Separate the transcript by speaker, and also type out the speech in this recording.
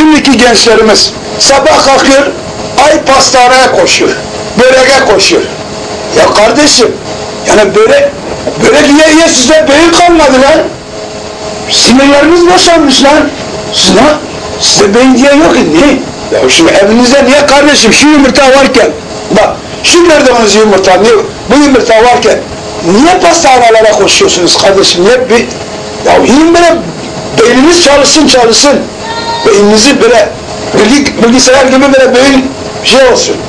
Speaker 1: şimdiki gençlerimiz sabah kalkıyor, ay pastaneye koşuyor, böreğe koşuyor. Ya kardeşim, yani börek, börek yiye yiye size beyin kalmadı lan. Sinirleriniz boşalmış lan. Siz ne? Size beyin diye yok ki, niye? Ya şimdi evinizde niye kardeşim şu yumurta varken, bak şu gördüğünüz yumurta, niye, bu yumurta varken, niye pastanelere koşuyorsunuz kardeşim? Niye bir, ya yiyin böyle, beyniniz çalışsın çalışsın. Beyninizi böyle, bilgi, bilgisayar gibi böyle beyin şey olsun.